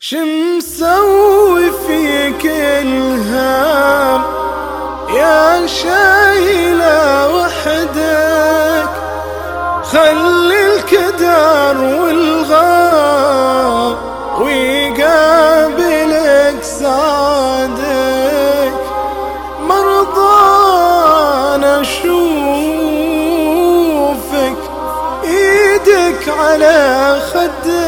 شمسوي فيك إلهام يا شايلة وحدك. خلي الكدر والغام ويقابلك صادق مرضان أشوفك إيدك على خدك.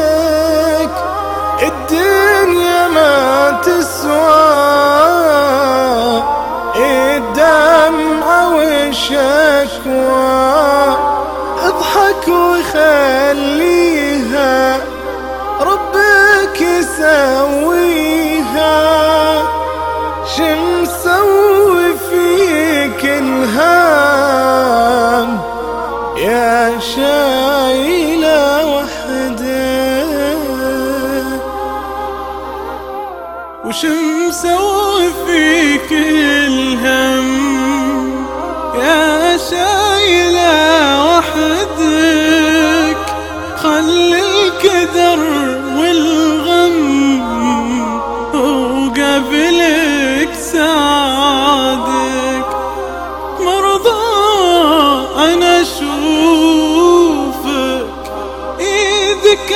شايلة وش مسوي فيك الهم يا شايلة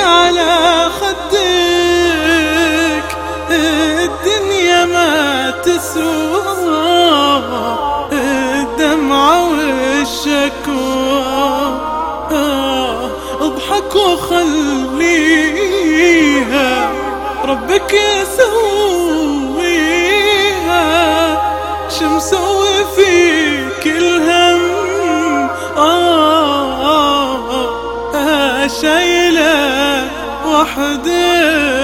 على خدك الدنيا ما تسوى الدمعة والشكوى اضحك وخليها ربك يسويها شمسوي فيك الهم آه, آه, آه شايلة وحدك